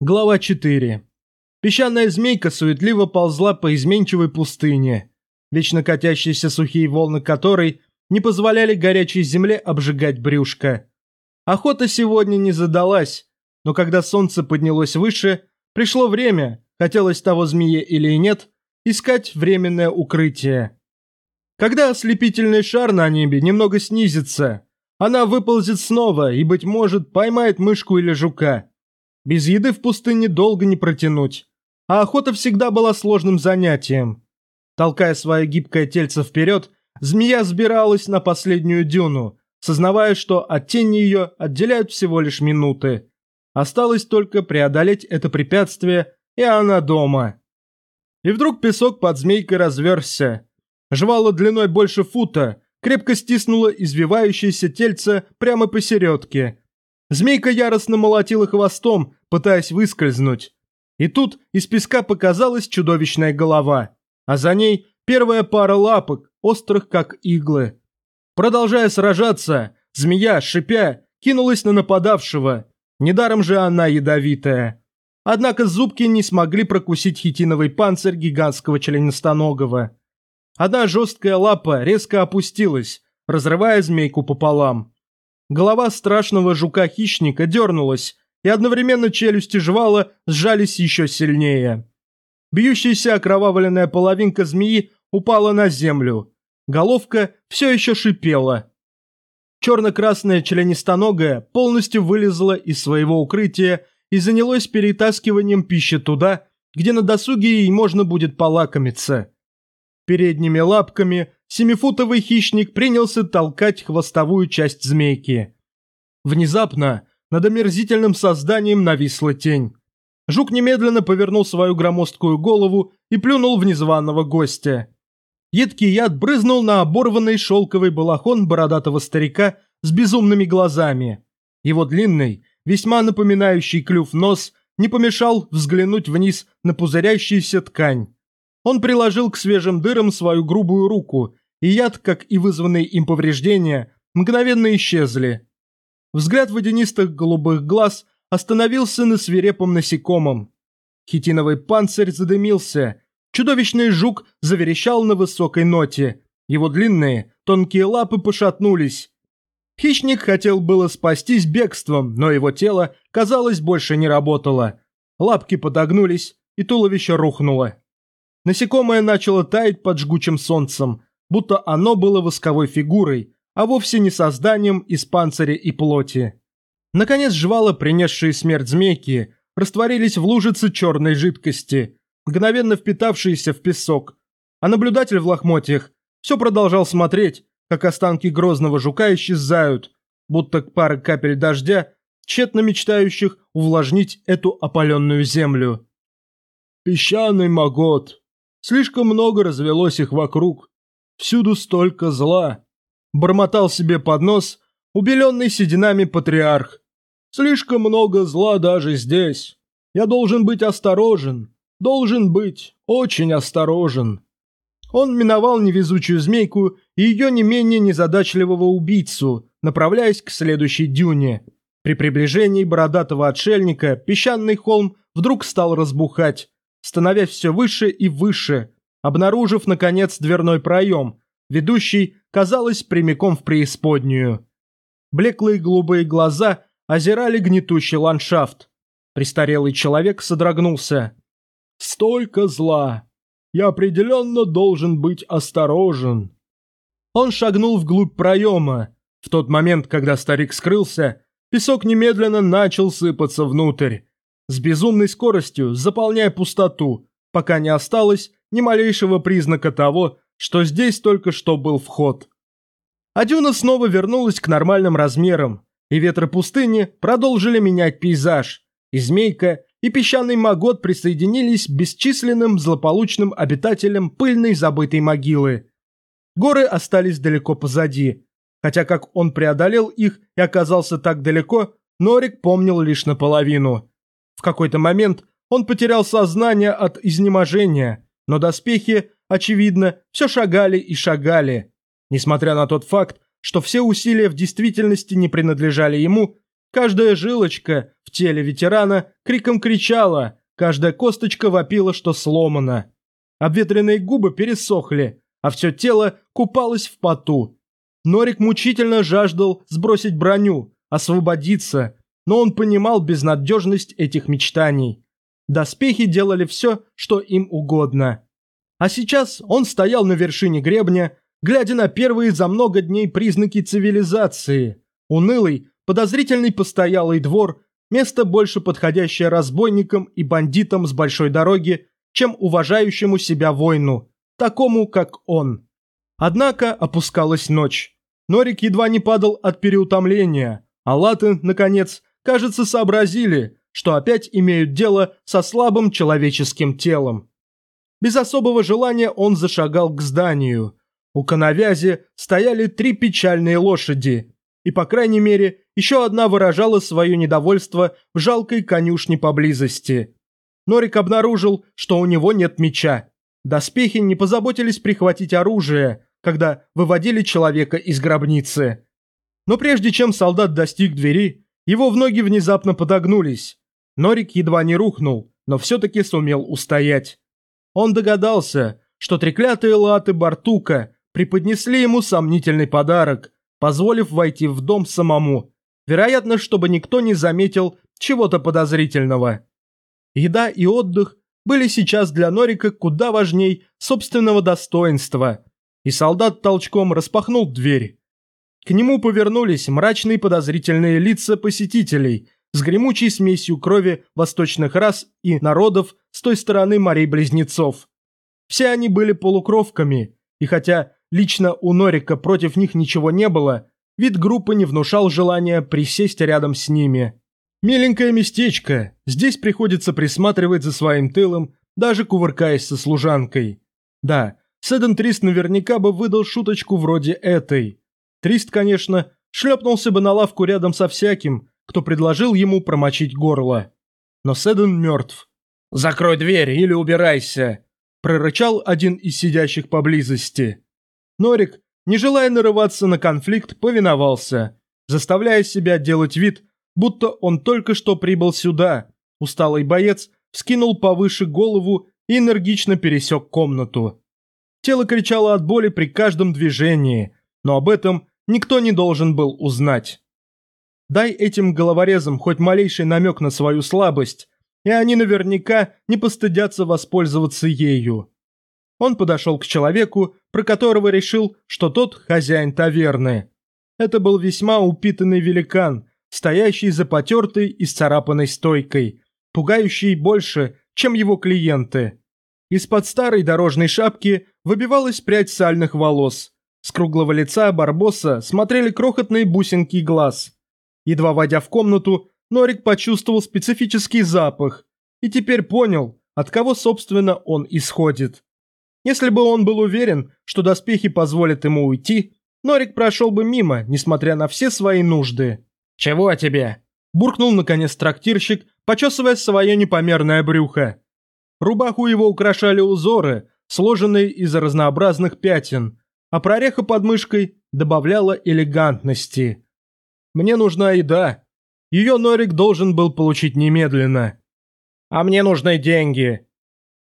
Глава 4. Песчаная змейка суетливо ползла по изменчивой пустыне, вечно катящиеся сухие волны которой не позволяли горячей земле обжигать брюшко. Охота сегодня не задалась, но когда солнце поднялось выше, пришло время, хотелось того змее или нет, искать временное укрытие. Когда ослепительный шар на небе немного снизится, она выползет снова и, быть может, поймает мышку или жука. Без еды в пустыне долго не протянуть. А охота всегда была сложным занятием. Толкая свое гибкое тельце вперед, змея сбиралась на последнюю дюну, сознавая, что от тени ее отделяют всего лишь минуты. Осталось только преодолеть это препятствие, и она дома. И вдруг песок под змейкой разверзся. Жвало длиной больше фута, крепко стиснуло извивающееся тельце прямо посередке. Змейка яростно молотила хвостом, пытаясь выскользнуть. И тут из песка показалась чудовищная голова, а за ней первая пара лапок, острых как иглы. Продолжая сражаться, змея, шипя, кинулась на нападавшего. Недаром же она ядовитая. Однако зубки не смогли прокусить хитиновый панцирь гигантского членистоногого. Одна жесткая лапа резко опустилась, разрывая змейку пополам. Голова страшного жука-хищника дернулась, и одновременно челюсти жвала сжались еще сильнее. Бьющаяся окровавленная половинка змеи упала на землю. Головка все еще шипела. Черно-красная членистоногая полностью вылезла из своего укрытия и занялась перетаскиванием пищи туда, где на досуге ей можно будет полакомиться. Передними лапками семифутовый хищник принялся толкать хвостовую часть змейки. Внезапно над омерзительным созданием нависла тень. Жук немедленно повернул свою громоздкую голову и плюнул в незваного гостя. Едкий яд брызнул на оборванный шелковый балахон бородатого старика с безумными глазами. Его длинный, весьма напоминающий клюв нос, не помешал взглянуть вниз на пузырящуюся ткань. Он приложил к свежим дырам свою грубую руку, и яд, как и вызванные им повреждения, мгновенно исчезли. Взгляд водянистых голубых глаз остановился на свирепом насекомом. Хитиновый панцирь задымился, чудовищный жук заверещал на высокой ноте, его длинные, тонкие лапы пошатнулись. Хищник хотел было спастись бегством, но его тело, казалось, больше не работало. Лапки подогнулись, и туловище рухнуло. Насекомое начало таять под жгучим солнцем, будто оно было восковой фигурой, а вовсе не созданием из панциря и плоти. Наконец жвала, принесшие смерть змейки, растворились в лужице черной жидкости, мгновенно впитавшиеся в песок, а наблюдатель в лохмотьях все продолжал смотреть, как останки грозного жука исчезают, будто пары капель дождя, тщетно мечтающих увлажнить эту опаленную землю. Песчаный могот, Слишком много развелось их вокруг. Всюду столько зла. Бормотал себе под нос убеленный сединами патриарх. Слишком много зла даже здесь. Я должен быть осторожен. Должен быть очень осторожен. Он миновал невезучую змейку и ее не менее незадачливого убийцу, направляясь к следующей дюне. При приближении бородатого отшельника песчаный холм вдруг стал разбухать, становясь все выше и выше, обнаружив, наконец, дверной проем, ведущий, казалось, прямиком в преисподнюю. Блеклые голубые глаза озирали гнетущий ландшафт. Престарелый человек содрогнулся. «Столько зла! Я определенно должен быть осторожен!» Он шагнул вглубь проема. В тот момент, когда старик скрылся, песок немедленно начал сыпаться внутрь с безумной скоростью заполняя пустоту, пока не осталось ни малейшего признака того, что здесь только что был вход. А дюна снова вернулась к нормальным размерам, и ветры пустыни продолжили менять пейзаж, и змейка, и песчаный магот присоединились бесчисленным злополучным обитателям пыльной забытой могилы. Горы остались далеко позади, хотя как он преодолел их и оказался так далеко, Норик помнил лишь наполовину. В какой-то момент он потерял сознание от изнеможения, но доспехи, очевидно, все шагали и шагали. Несмотря на тот факт, что все усилия в действительности не принадлежали ему, Каждая жилочка в теле ветерана криком кричала, каждая косточка вопила, что сломана. Обветренные губы пересохли, а все тело купалось в поту. Норик мучительно жаждал сбросить броню, освободиться, но он понимал безнадежность этих мечтаний. Доспехи делали все, что им угодно. А сейчас он стоял на вершине гребня, глядя на первые за много дней признаки цивилизации. Унылый, подозрительный постоялый двор, место больше подходящее разбойникам и бандитам с большой дороги, чем уважающему себя воину, такому, как он. Однако опускалась ночь. Норик едва не падал от переутомления, а латы, наконец, кажется, сообразили, что опять имеют дело со слабым человеческим телом. Без особого желания он зашагал к зданию. У коновязи стояли три печальные лошади, и, по крайней мере, еще одна выражала свое недовольство в жалкой конюшне поблизости. Норик обнаружил, что у него нет меча. Доспехи не позаботились прихватить оружие, когда выводили человека из гробницы. Но прежде чем солдат достиг двери, его в ноги внезапно подогнулись. Норик едва не рухнул, но все-таки сумел устоять. Он догадался, что треклятые латы Бартука преподнесли ему сомнительный подарок, позволив войти в дом самому, вероятно, чтобы никто не заметил чего-то подозрительного. Еда и отдых были сейчас для Норика куда важней собственного достоинства, и солдат толчком распахнул дверь. К нему повернулись мрачные подозрительные лица посетителей с гремучей смесью крови восточных рас и народов с той стороны морей-близнецов. Все они были полукровками, и хотя лично у Норика против них ничего не было, вид группы не внушал желания присесть рядом с ними. Миленькое местечко, здесь приходится присматривать за своим тылом, даже кувыркаясь со служанкой. Да, Седен Трист наверняка бы выдал шуточку вроде этой. Трист, конечно, шлепнулся бы на лавку рядом со всяким, кто предложил ему промочить горло. Но Седен мертв. «Закрой дверь или убирайся!» – прорычал один из сидящих поблизости. Норик, не желая нарываться на конфликт, повиновался, заставляя себя делать вид, будто он только что прибыл сюда. Усталый боец вскинул повыше голову и энергично пересек комнату. Тело кричало от боли при каждом движении, но об этом никто не должен был узнать. Дай этим головорезам хоть малейший намек на свою слабость, и они наверняка не постыдятся воспользоваться ею. Он подошел к человеку, про которого решил, что тот хозяин таверны. Это был весьма упитанный великан, стоящий за потертой и сцарапанной стойкой, пугающий больше, чем его клиенты. Из-под старой дорожной шапки выбивалась прядь сальных волос. С круглого лица Барбоса смотрели крохотные бусинки глаз. Едва войдя в комнату, Норик почувствовал специфический запах и теперь понял, от кого, собственно, он исходит. Если бы он был уверен, что доспехи позволят ему уйти, Норик прошел бы мимо, несмотря на все свои нужды. «Чего тебе?» – буркнул наконец трактирщик, почесывая свое непомерное брюхо. Рубаху его украшали узоры, сложенные из разнообразных пятен, а прореха под мышкой добавляла элегантности. «Мне нужна еда. Ее Норик должен был получить немедленно. А мне нужны деньги».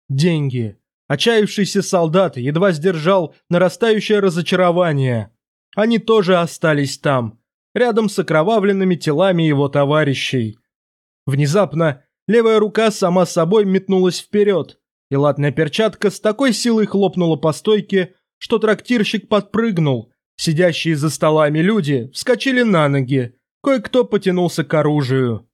«Деньги». Отчаявшийся солдат едва сдержал нарастающее разочарование. Они тоже остались там, рядом с окровавленными телами его товарищей. Внезапно левая рука сама собой метнулась вперед, и латная перчатка с такой силой хлопнула по стойке, что трактирщик подпрыгнул. Сидящие за столами люди вскочили на ноги, кое-кто потянулся к оружию.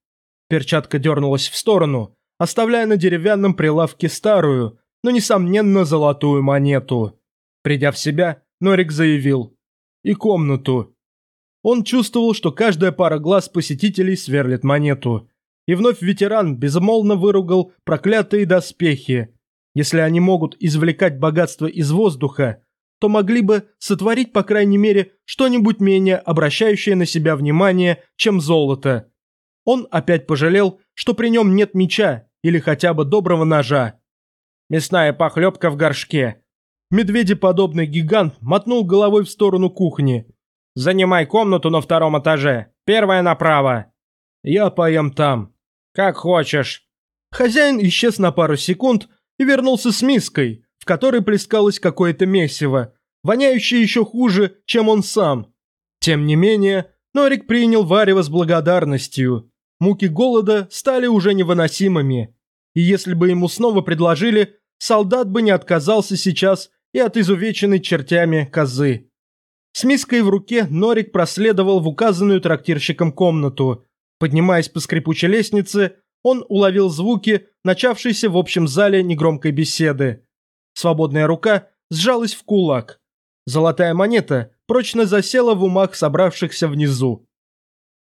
Перчатка дернулась в сторону, оставляя на деревянном прилавке старую, но, несомненно, золотую монету. Придя в себя, Норик заявил «И комнату». Он чувствовал, что каждая пара глаз посетителей сверлит монету. И вновь ветеран безмолвно выругал проклятые доспехи. Если они могут извлекать богатство из воздуха, то могли бы сотворить, по крайней мере, что-нибудь менее обращающее на себя внимание, чем золото. Он опять пожалел, что при нем нет меча или хотя бы доброго ножа. Мясная похлебка в горшке. Медведеподобный гигант мотнул головой в сторону кухни – Занимай комнату на втором этаже. Первая направо». Я поем там. Как хочешь. Хозяин исчез на пару секунд и вернулся с миской, в которой плескалось какое-то месиво, воняющее еще хуже, чем он сам. Тем не менее, Норик принял варево с благодарностью. Муки голода стали уже невыносимыми. И если бы ему снова предложили, солдат бы не отказался сейчас и от изувеченной чертями козы. С миской в руке Норик проследовал в указанную трактирщиком комнату. Поднимаясь по скрипучей лестнице, он уловил звуки, начавшиеся в общем зале негромкой беседы. Свободная рука сжалась в кулак. Золотая монета прочно засела в умах собравшихся внизу.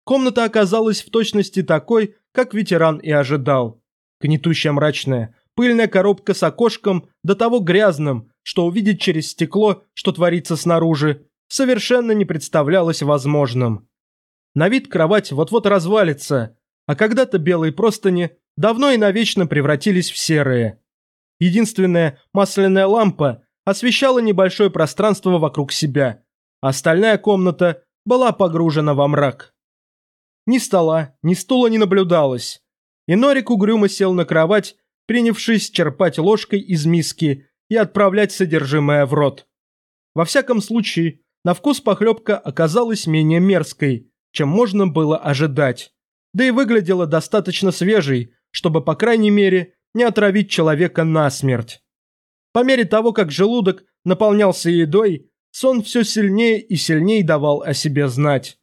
Комната оказалась в точности такой, как ветеран и ожидал. Гнетущая мрачная, пыльная коробка с окошком, до того грязным, что увидеть через стекло, что творится снаружи, совершенно не представлялось возможным. На вид кровать вот-вот развалится, а когда-то белые простыни давно и навечно превратились в серые. Единственная масляная лампа освещала небольшое пространство вокруг себя, остальная комната была погружена во мрак. Ни стола, ни стула не наблюдалось, и Норик угрюмо сел на кровать, принявшись черпать ложкой из миски и отправлять содержимое в рот. Во всяком случае, на вкус похлебка оказалась менее мерзкой, чем можно было ожидать да и выглядела достаточно свежей, чтобы, по крайней мере, не отравить человека насмерть. По мере того, как желудок наполнялся едой, сон все сильнее и сильнее давал о себе знать.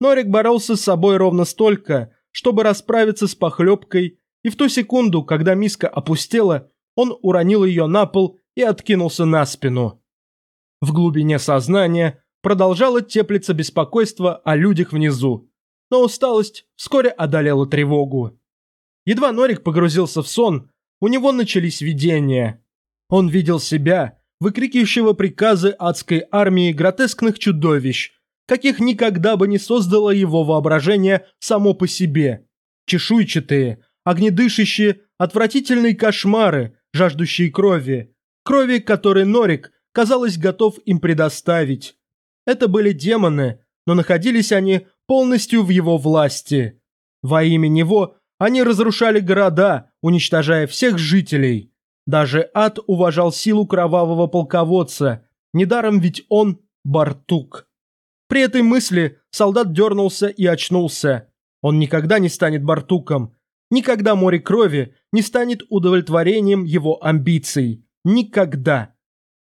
Норик боролся с собой ровно столько, чтобы расправиться с похлебкой, и в ту секунду, когда миска опустела, он уронил ее на пол и откинулся на спину. В глубине сознания продолжало теплиться беспокойство о людях внизу но усталость вскоре одолела тревогу. Едва Норик погрузился в сон, у него начались видения. Он видел себя, выкрикивающего приказы адской армии гротескных чудовищ, каких никогда бы не создало его воображение само по себе. Чешуйчатые, огнедышащие, отвратительные кошмары, жаждущие крови. Крови, которые Норик, казалось, готов им предоставить. Это были демоны, но находились они полностью в его власти. Во имя него они разрушали города, уничтожая всех жителей. Даже ад уважал силу кровавого полководца, недаром ведь он Бартук. При этой мысли солдат дернулся и очнулся. Он никогда не станет Бартуком. Никогда море крови не станет удовлетворением его амбиций. Никогда.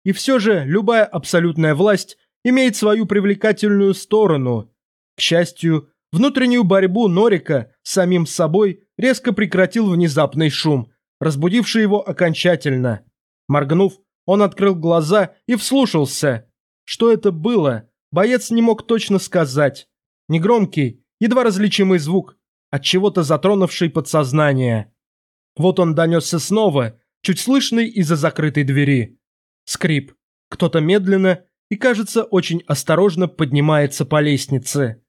И все же любая абсолютная власть имеет свою привлекательную сторону – к счастью, внутреннюю борьбу Норика с самим собой резко прекратил внезапный шум, разбудивший его окончательно. Моргнув, он открыл глаза и вслушался. Что это было, боец не мог точно сказать. Негромкий, едва различимый звук, от чего-то затронувший подсознание. Вот он донесся снова, чуть слышный из-за закрытой двери. Скрип. Кто-то медленно и, кажется, очень осторожно поднимается по лестнице.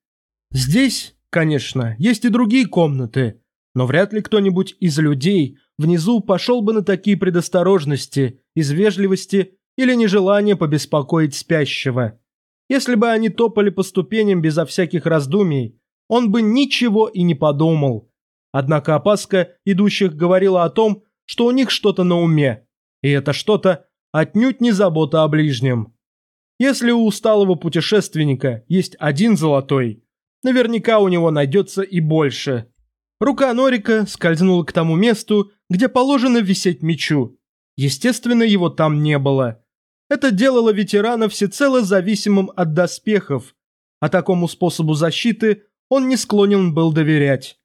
Здесь, конечно, есть и другие комнаты, но вряд ли кто-нибудь из людей внизу пошел бы на такие предосторожности из вежливости или нежелания побеспокоить спящего. Если бы они топали по ступеням безо всяких раздумий, он бы ничего и не подумал. Однако опаска идущих говорила о том, что у них что-то на уме, и это что-то отнюдь не забота о ближнем. Если у усталого путешественника есть один золотой, Наверняка у него найдется и больше. Рука Норика скользнула к тому месту, где положено висеть мечу. Естественно, его там не было. Это делало ветерана всецело зависимым от доспехов, а такому способу защиты он не склонен был доверять.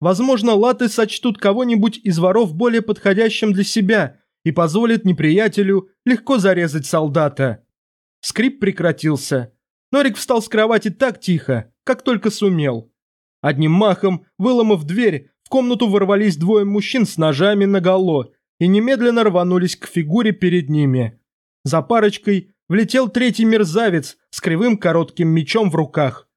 Возможно, латы сочтут кого-нибудь из воров более подходящим для себя и позволят неприятелю легко зарезать солдата. Скрип прекратился. Норик встал с кровати так тихо, как только сумел. Одним махом, выломав дверь, в комнату ворвались двое мужчин с ножами наголо и немедленно рванулись к фигуре перед ними. За парочкой влетел третий мерзавец с кривым коротким мечом в руках.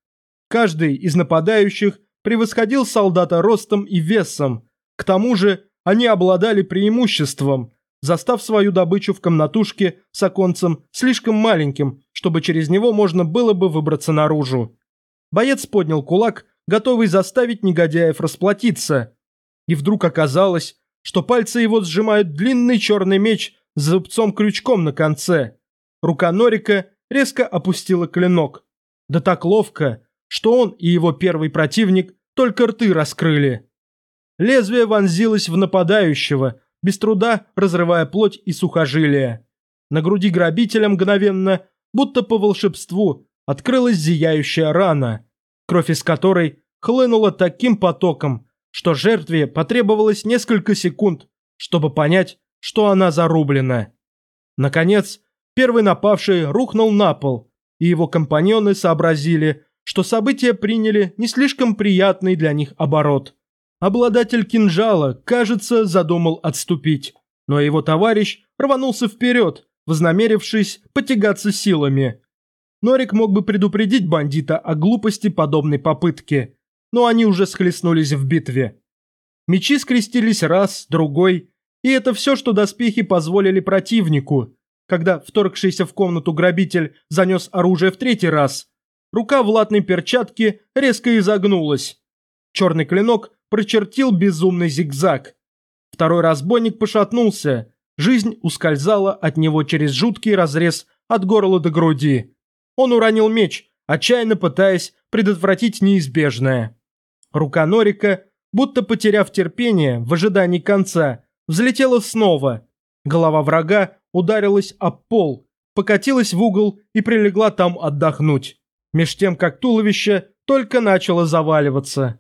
Каждый из нападающих превосходил солдата ростом и весом. К тому же они обладали преимуществом, застав свою добычу в комнатушке с оконцем слишком маленьким, чтобы через него можно было бы выбраться наружу. Боец поднял кулак, готовый заставить негодяев расплатиться. И вдруг оказалось, что пальцы его сжимают длинный черный меч с зубцом-крючком на конце. Рука Норика резко опустила клинок. Да так ловко, что он и его первый противник только рты раскрыли. Лезвие вонзилось в нападающего, без труда разрывая плоть и сухожилия. На груди грабителя мгновенно, будто по волшебству, открылась зияющая рана, кровь из которой хлынула таким потоком, что жертве потребовалось несколько секунд, чтобы понять, что она зарублена. Наконец, первый напавший рухнул на пол, и его компаньоны сообразили, что события приняли не слишком приятный для них оборот. Обладатель кинжала, кажется, задумал отступить, но его товарищ рванулся вперед, вознамерившись потягаться силами. Норик мог бы предупредить бандита о глупости подобной попытки, но они уже схлестнулись в битве. Мечи скрестились раз, другой, и это все, что доспехи позволили противнику. Когда вторгшийся в комнату грабитель занес оружие в третий раз, рука в латной перчатке резко изогнулась. Черный клинок прочертил безумный зигзаг. Второй разбойник пошатнулся, жизнь ускользала от него через жуткий разрез от горла до груди. Он уронил меч, отчаянно пытаясь предотвратить неизбежное. Рука Норика, будто потеряв терпение в ожидании конца, взлетела снова. Голова врага ударилась об пол, покатилась в угол и прилегла там отдохнуть. Меж тем, как туловище только начало заваливаться.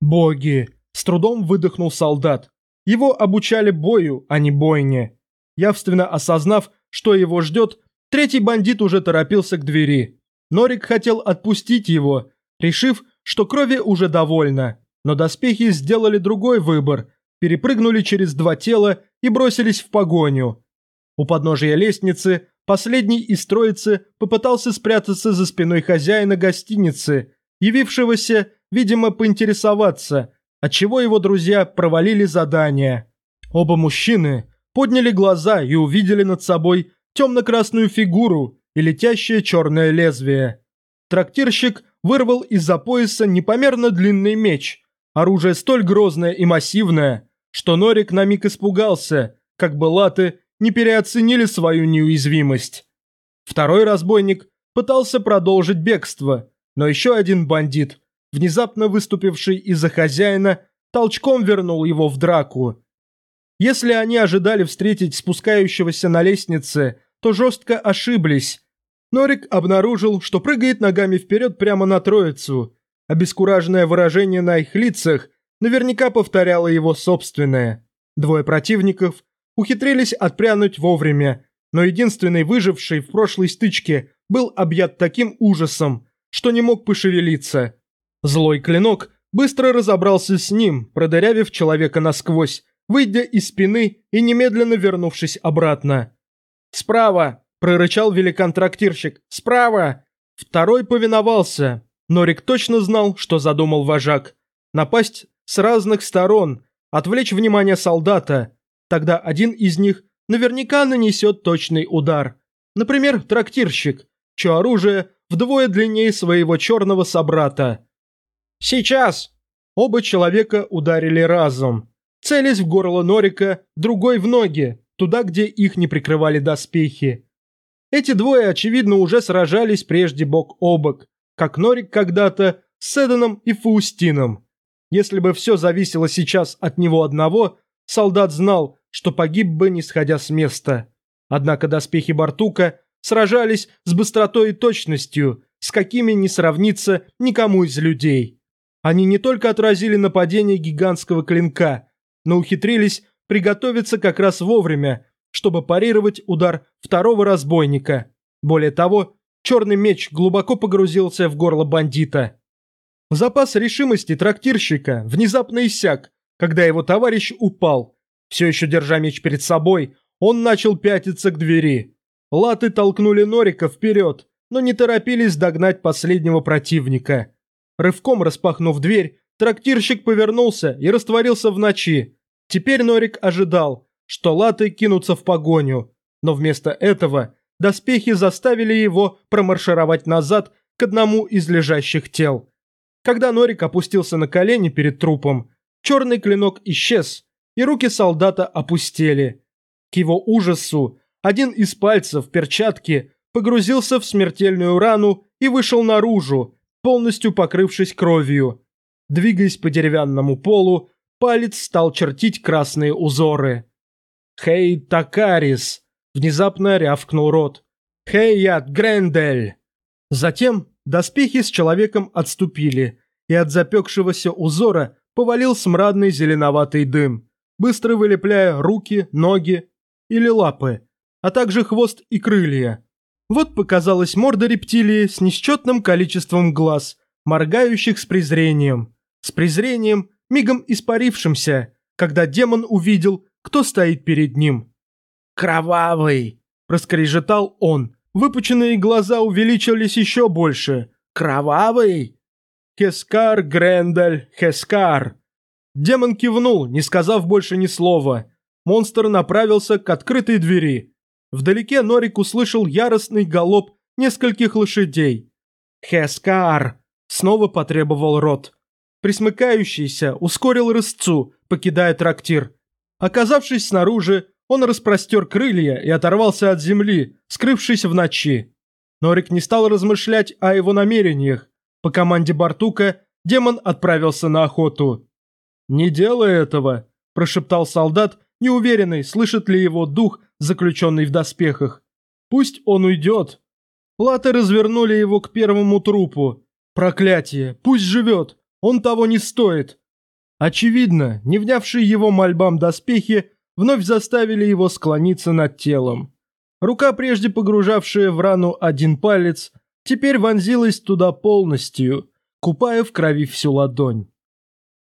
«Боги!» – с трудом выдохнул солдат. Его обучали бою, а не бойне. Явственно осознав, что его ждет, третий бандит уже торопился к двери. Норик хотел отпустить его, решив, что крови уже довольно. Но доспехи сделали другой выбор, перепрыгнули через два тела и бросились в погоню. У подножия лестницы последний из троицы попытался спрятаться за спиной хозяина гостиницы, явившегося, видимо, поинтересоваться, отчего его друзья провалили задание. Оба мужчины подняли глаза и увидели над собой темно-красную фигуру и летящее черное лезвие. Трактирщик вырвал из-за пояса непомерно длинный меч, оружие столь грозное и массивное, что Норик на миг испугался, как бы латы не переоценили свою неуязвимость. Второй разбойник пытался продолжить бегство, но еще один бандит, внезапно выступивший из-за хозяина, толчком вернул его в драку. Если они ожидали встретить спускающегося на лестнице, то жестко ошиблись. Норик обнаружил, что прыгает ногами вперед прямо на троицу. Обескураженное выражение на их лицах наверняка повторяло его собственное. Двое противников ухитрились отпрянуть вовремя, но единственный выживший в прошлой стычке был объят таким ужасом, что не мог пошевелиться. Злой клинок быстро разобрался с ним, продырявив человека насквозь, выйдя из спины и немедленно вернувшись обратно. «Справа!» – прорычал великан-трактирщик. «Справа!» Второй повиновался. Норик точно знал, что задумал вожак. Напасть с разных сторон, отвлечь внимание солдата. Тогда один из них наверняка нанесет точный удар. Например, трактирщик, чье оружие вдвое длиннее своего черного собрата. «Сейчас!» Оба человека ударили разом. Целясь в горло Норика, другой в ноги, туда, где их не прикрывали доспехи. Эти двое, очевидно, уже сражались прежде бок о бок, как Норик когда-то с Седаном и Фаустином. Если бы все зависело сейчас от него одного, солдат знал, что погиб бы, не сходя с места. Однако доспехи Бартука сражались с быстротой и точностью, с какими не сравнится никому из людей. Они не только отразили нападение гигантского клинка, но ухитрились приготовиться как раз вовремя, чтобы парировать удар второго разбойника. Более того, черный меч глубоко погрузился в горло бандита. Запас решимости трактирщика внезапно иссяк, когда его товарищ упал. Все еще держа меч перед собой, он начал пятиться к двери. Латы толкнули Норика вперед, но не торопились догнать последнего противника. Рывком распахнув дверь, трактирщик повернулся и растворился в ночи. Теперь Норик ожидал, что латы кинутся в погоню, но вместо этого доспехи заставили его промаршировать назад к одному из лежащих тел. Когда Норик опустился на колени перед трупом, черный клинок исчез, и руки солдата опустели. К его ужасу один из пальцев перчатки погрузился в смертельную рану и вышел наружу, полностью покрывшись кровью. Двигаясь по деревянному полу, палец стал чертить красные узоры. «Хей, Такарис!» – внезапно рявкнул рот. «Хей, Яд Грендель!» Затем доспехи с человеком отступили, и от запекшегося узора повалил смрадный зеленоватый дым, быстро вылепляя руки, ноги или лапы, а также хвост и крылья. Вот показалась морда рептилии с несчетным количеством глаз, моргающих с презрением. С презрением, мигом испарившимся, когда демон увидел, кто стоит перед ним. «Кровавый!» – проскрежетал он. Выпученные глаза увеличились еще больше. «Кровавый?» «Хескар, Грендель, Хескар!» Демон кивнул, не сказав больше ни слова. Монстр направился к открытой двери. Вдалеке Норик услышал яростный галоп нескольких лошадей. «Хескар!» – снова потребовал Рот. Присмыкающийся ускорил рысцу, покидая трактир. Оказавшись снаружи, он распростер крылья и оторвался от земли, скрывшись в ночи. Норик не стал размышлять о его намерениях. По команде Бартука демон отправился на охоту. «Не делай этого», – прошептал солдат, неуверенный, слышит ли его дух, заключенный в доспехах. «Пусть он уйдет». Латы развернули его к первому трупу. «Проклятие! Пусть живет! Он того не стоит!» Очевидно, не внявшие его мольбам доспехи вновь заставили его склониться над телом. Рука, прежде погружавшая в рану один палец, теперь вонзилась туда полностью, купая в крови всю ладонь.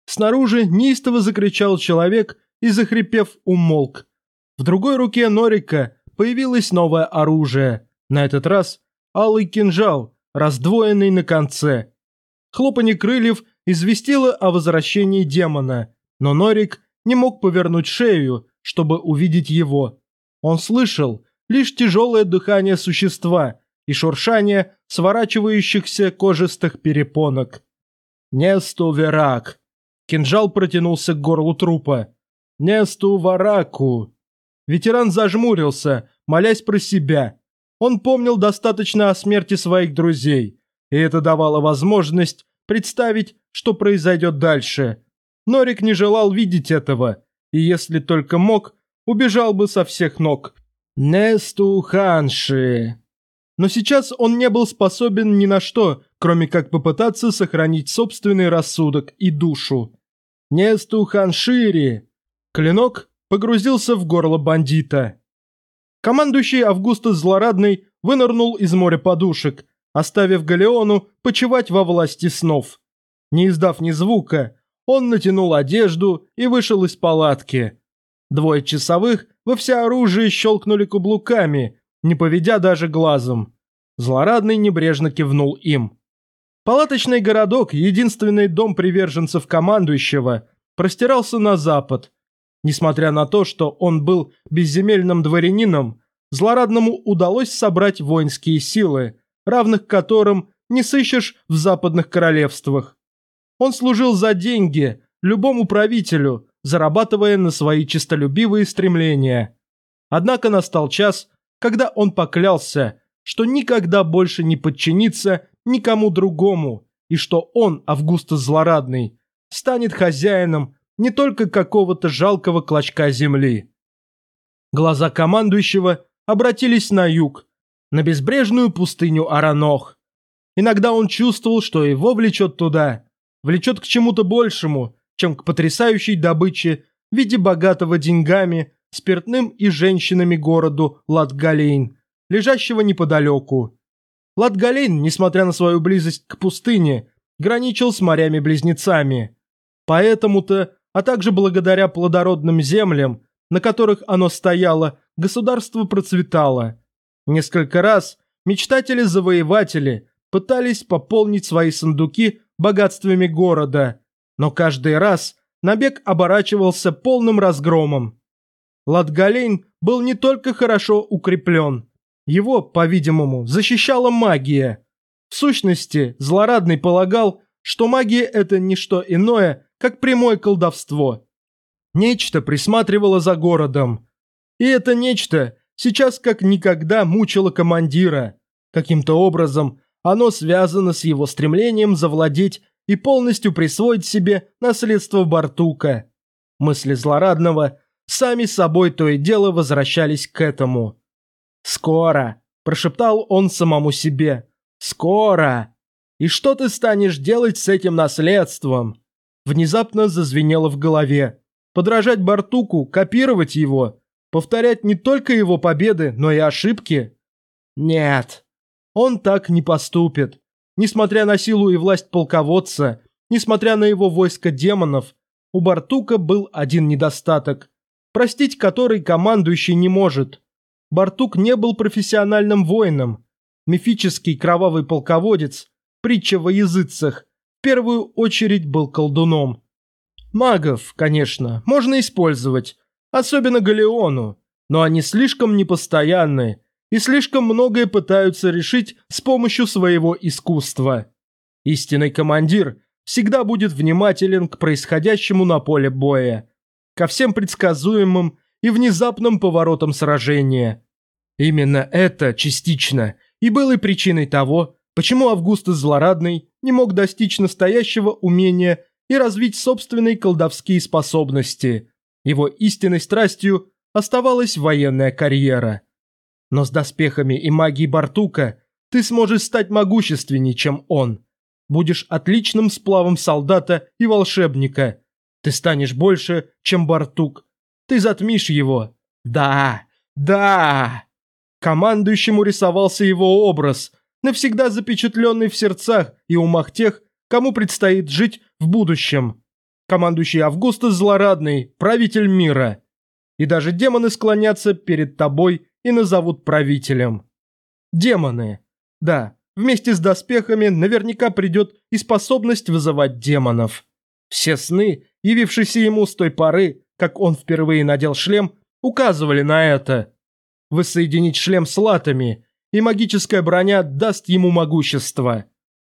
Снаружи неистово закричал человек и, захрипев, умолк. В другой руке Норика появилось новое оружие, на этот раз алый кинжал, раздвоенный на конце. Хлопанье крыльев известило о возвращении демона, но Норик не мог повернуть шею, чтобы увидеть его. Он слышал лишь тяжелое дыхание существа и шуршание сворачивающихся кожистых перепонок. «Несту верак!» Кинжал протянулся к горлу трупа. «Несту вараку!» Ветеран зажмурился, молясь про себя. Он помнил достаточно о смерти своих друзей, и это давало возможность представить, что произойдет дальше. Норик не желал видеть этого, и если только мог, убежал бы со всех ног. Несту Ханши. Но сейчас он не был способен ни на что, кроме как попытаться сохранить собственный рассудок и душу. Несту Ханшири. Клинок погрузился в горло бандита. Командующий Августус Злорадный вынырнул из моря подушек, оставив Галеону почивать во власти снов. Не издав ни звука, он натянул одежду и вышел из палатки. Двое часовых во всеоружии щелкнули каблуками, не поведя даже глазом. Злорадный небрежно кивнул им. Палаточный городок, единственный дом приверженцев командующего, простирался на запад. Несмотря на то, что он был безземельным дворянином, Злорадному удалось собрать воинские силы, равных которым не сыщешь в западных королевствах. Он служил за деньги любому правителю, зарабатывая на свои честолюбивые стремления. Однако настал час, когда он поклялся, что никогда больше не подчинится никому другому, и что он, Августус Злорадный, станет хозяином не только какого-то жалкого клочка земли. Глаза командующего обратились на юг, на безбрежную пустыню Аранох. Иногда он чувствовал, что его влечет туда, влечет к чему-то большему, чем к потрясающей добыче в виде богатого деньгами, спиртным и женщинами городу Латгалейн, лежащего неподалеку. Латгалейн, несмотря на свою близость к пустыне, граничил с морями-близнецами. Поэтому-то, а также благодаря плодородным землям, на которых оно стояло, государство процветало. Несколько раз мечтатели-завоеватели пытались пополнить свои сундуки богатствами города, но каждый раз набег оборачивался полным разгромом. Латгалейн был не только хорошо укреплен, его, по-видимому, защищала магия. В сущности, Злорадный полагал, что магия – это не что иное, как прямое колдовство. Нечто присматривало за городом. И это нечто сейчас как никогда мучило командира. Каким-то образом оно связано с его стремлением завладеть и полностью присвоить себе наследство Бартука. Мысли злорадного сами собой то и дело возвращались к этому. «Скоро», – прошептал он самому себе, – «скоро». «И что ты станешь делать с этим наследством?» Внезапно зазвенело в голове. Подражать Бартуку, копировать его, повторять не только его победы, но и ошибки? Нет, он так не поступит. Несмотря на силу и власть полководца, несмотря на его войско демонов, у Бартука был один недостаток, простить который командующий не может. Бартук не был профессиональным воином. Мифический кровавый полководец, притча во языцах, в первую очередь был колдуном. Магов, конечно, можно использовать, особенно Галеону, но они слишком непостоянны и слишком многое пытаются решить с помощью своего искусства. Истинный командир всегда будет внимателен к происходящему на поле боя, ко всем предсказуемым и внезапным поворотам сражения. Именно это частично и было причиной того, почему Августус Злорадный не мог достичь настоящего умения и развить собственные колдовские способности. Его истинной страстью оставалась военная карьера. Но с доспехами и магией Бартука ты сможешь стать могущественнее, чем он. Будешь отличным сплавом солдата и волшебника. Ты станешь больше, чем Бартук. Ты затмишь его. Да, да. Командующему рисовался его образ, навсегда запечатленный в сердцах и умах тех, кому предстоит жить в будущем. Командующий Августус Злорадный, правитель мира. И даже демоны склонятся перед тобой и назовут правителем. Демоны. Да, вместе с доспехами наверняка придет и способность вызывать демонов. Все сны, явившиеся ему с той поры, как он впервые надел шлем, указывали на это. Воссоединить шлем с латами, и магическая броня даст ему могущество.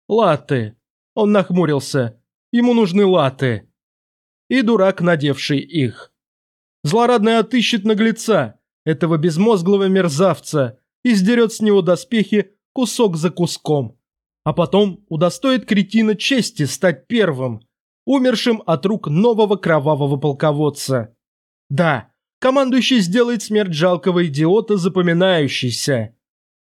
Латы. Он нахмурился. Ему нужны латы. И дурак, надевший их. Злорадный отыщет наглеца, этого безмозглого мерзавца, и сдерет с него доспехи кусок за куском. А потом удостоит кретина чести стать первым, умершим от рук нового кровавого полководца. Да, командующий сделает смерть жалкого идиота запоминающейся.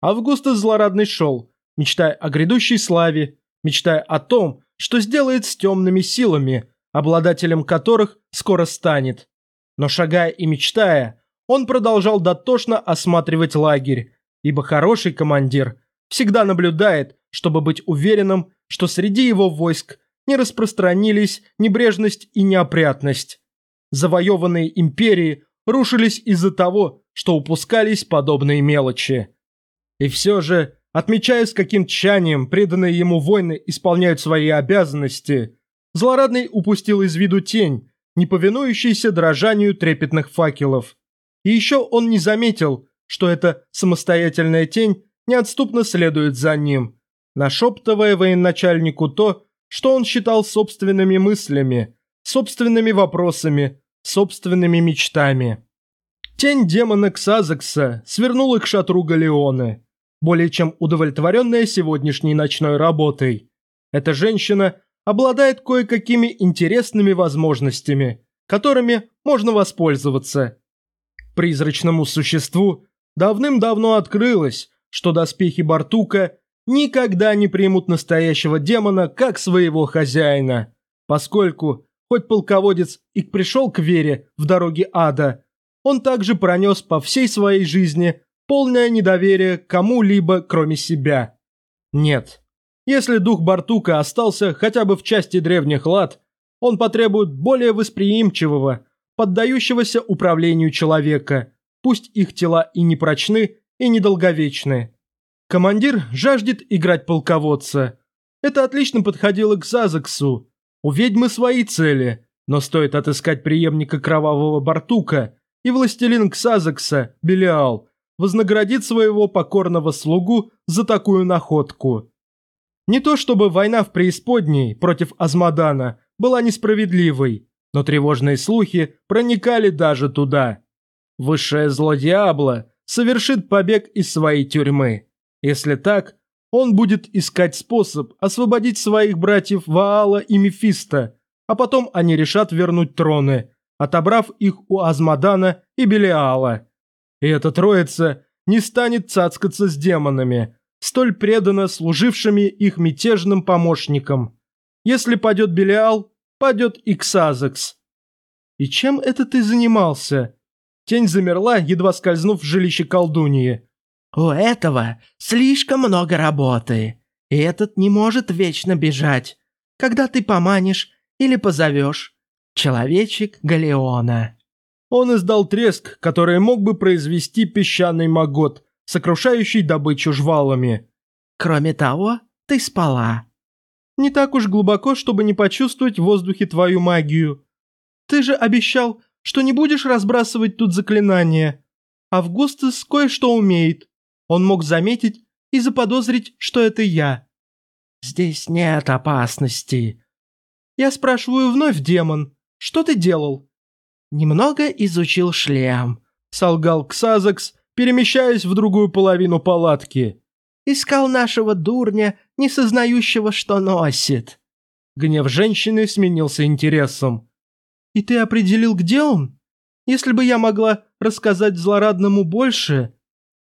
Августа злорадный шел, мечтая о грядущей славе, мечтая о том, что сделает с темными силами, обладателем которых скоро станет. Но шагая и мечтая, он продолжал дотошно осматривать лагерь, ибо хороший командир всегда наблюдает, чтобы быть уверенным, что среди его войск не распространились небрежность и неопрятность. Завоеванные империи рушились из-за того, что упускались подобные мелочи. И все же Отмечая, с каким тщанием преданные ему воины исполняют свои обязанности, Злорадный упустил из виду тень, не повинующийся дрожанию трепетных факелов. И еще он не заметил, что эта самостоятельная тень неотступно следует за ним, нашептывая военачальнику то, что он считал собственными мыслями, собственными вопросами, собственными мечтами. Тень демона Ксазекса свернула к шатру Галеоны более чем удовлетворенная сегодняшней ночной работой. Эта женщина обладает кое-какими интересными возможностями, которыми можно воспользоваться. Призрачному существу давным-давно открылось, что доспехи Бартука никогда не примут настоящего демона как своего хозяина, поскольку, хоть полководец и пришел к вере в дороге ада, он также пронес по всей своей жизни полное недоверие кому-либо, кроме себя. Нет. Если дух Бартука остался хотя бы в части древних лад, он потребует более восприимчивого, поддающегося управлению человека, пусть их тела и не прочны, и недолговечны. Командир жаждет играть полководца. Это отлично подходило к Зазаксу. У ведьмы свои цели, но стоит отыскать преемника кровавого Бартука, и властелин Ксазакса, Белиал, вознаградит своего покорного слугу за такую находку. Не то чтобы война в преисподней против Азмадана была несправедливой, но тревожные слухи проникали даже туда. Высшее зло Диабло совершит побег из своей тюрьмы. Если так, он будет искать способ освободить своих братьев Ваала и Мефиста, а потом они решат вернуть троны, отобрав их у Азмадана и Белиала. И эта троица не станет цацкаться с демонами, столь преданно служившими их мятежным помощникам. Если падет Белиал, падет и Ксазекс. «И чем это ты занимался?» Тень замерла, едва скользнув в жилище колдуньи. «У этого слишком много работы, и этот не может вечно бежать. Когда ты поманишь или позовешь, человечек Галеона». Он издал треск, который мог бы произвести песчаный магот, сокрушающий добычу жвалами. «Кроме того, ты спала». «Не так уж глубоко, чтобы не почувствовать в воздухе твою магию. Ты же обещал, что не будешь разбрасывать тут заклинания. Августус кое-что умеет. Он мог заметить и заподозрить, что это я». «Здесь нет опасности». «Я спрашиваю вновь, демон, что ты делал?» «Немного изучил шлем», — солгал Ксазакс, перемещаясь в другую половину палатки. «Искал нашего дурня, не сознающего, что носит». Гнев женщины сменился интересом. «И ты определил, где он? Если бы я могла рассказать злорадному больше...»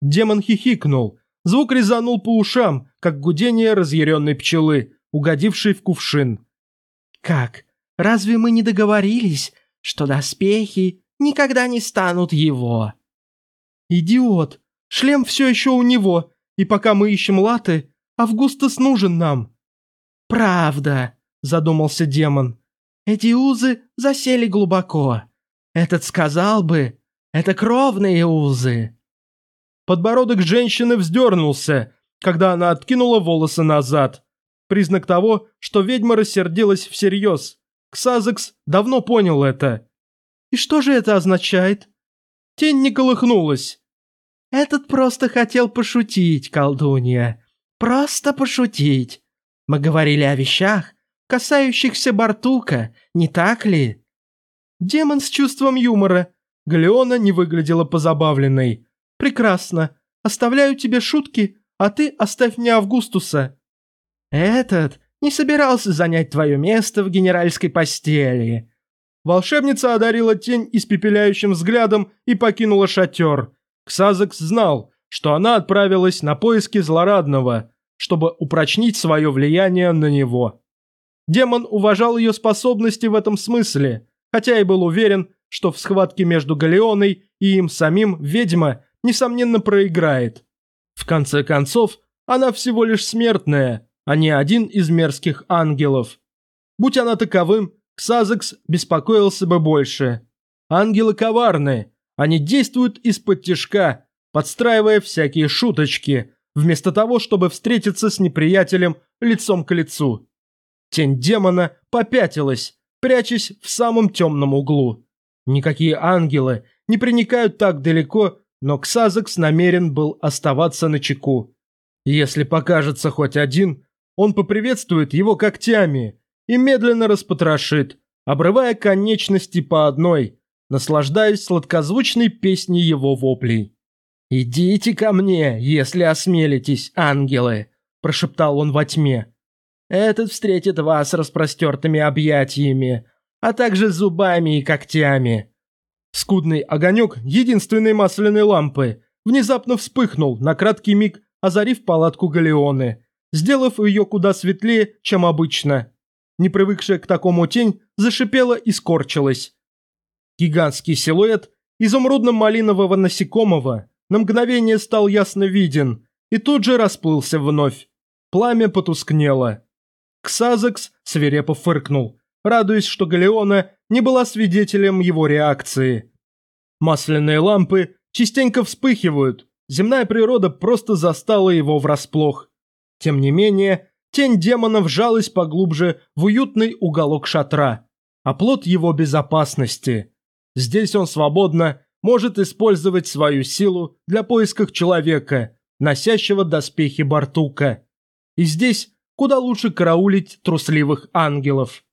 Демон хихикнул. Звук резанул по ушам, как гудение разъяренной пчелы, угодившей в кувшин. «Как? Разве мы не договорились, что доспехи никогда не станут его. «Идиот! Шлем все еще у него, и пока мы ищем латы, Августус нужен нам». «Правда», – задумался демон. «Эти узы засели глубоко. Этот сказал бы, это кровные узы». Подбородок женщины вздернулся, когда она откинула волосы назад. Признак того, что ведьма рассердилась всерьез. Ксазекс давно понял это. И что же это означает? Тень не колыхнулась. Этот просто хотел пошутить, колдунья. Просто пошутить. Мы говорили о вещах, касающихся Бартука, не так ли? Демон с чувством юмора. Галеона не выглядела позабавленной. Прекрасно. Оставляю тебе шутки, а ты оставь мне Августуса. Этот не собирался занять твое место в генеральской постели». Волшебница одарила тень испепеляющим взглядом и покинула шатер. Ксазекс знал, что она отправилась на поиски злорадного, чтобы упрочнить свое влияние на него. Демон уважал ее способности в этом смысле, хотя и был уверен, что в схватке между Галеоной и им самим ведьма, несомненно, проиграет. В конце концов, она всего лишь смертная, а не один из мерзких ангелов. Будь она таковым, Ксазекс беспокоился бы больше. Ангелы коварны, они действуют из-под тишка, подстраивая всякие шуточки, вместо того, чтобы встретиться с неприятелем лицом к лицу. Тень демона попятилась, прячась в самом темном углу. Никакие ангелы не проникают так далеко, но Ксазекс намерен был оставаться на чеку. Если покажется хоть один, он поприветствует его когтями и медленно распотрошит, обрывая конечности по одной, наслаждаясь сладкозвучной песней его воплей. «Идите ко мне, если осмелитесь, ангелы!» – прошептал он во тьме. «Этот встретит вас распростертыми объятиями, а также зубами и когтями». Скудный огонек единственной масляной лампы внезапно вспыхнул на краткий миг, озарив палатку Галеоны, сделав ее куда светлее, чем обычно. Не привыкшая к такому тень зашипела и скорчилась. Гигантский силуэт изумрудно-малинового насекомого на мгновение стал ясно виден и тут же расплылся вновь. Пламя потускнело. Ксазекс свирепо фыркнул, радуясь, что Галеона не была свидетелем его реакции. Масляные лампы частенько вспыхивают, земная природа просто застала его врасплох. Тем не менее, тень демона вжалась поглубже в уютный уголок шатра, а плод его безопасности. Здесь он свободно может использовать свою силу для поисков человека, носящего доспехи Бартука. И здесь куда лучше караулить трусливых ангелов.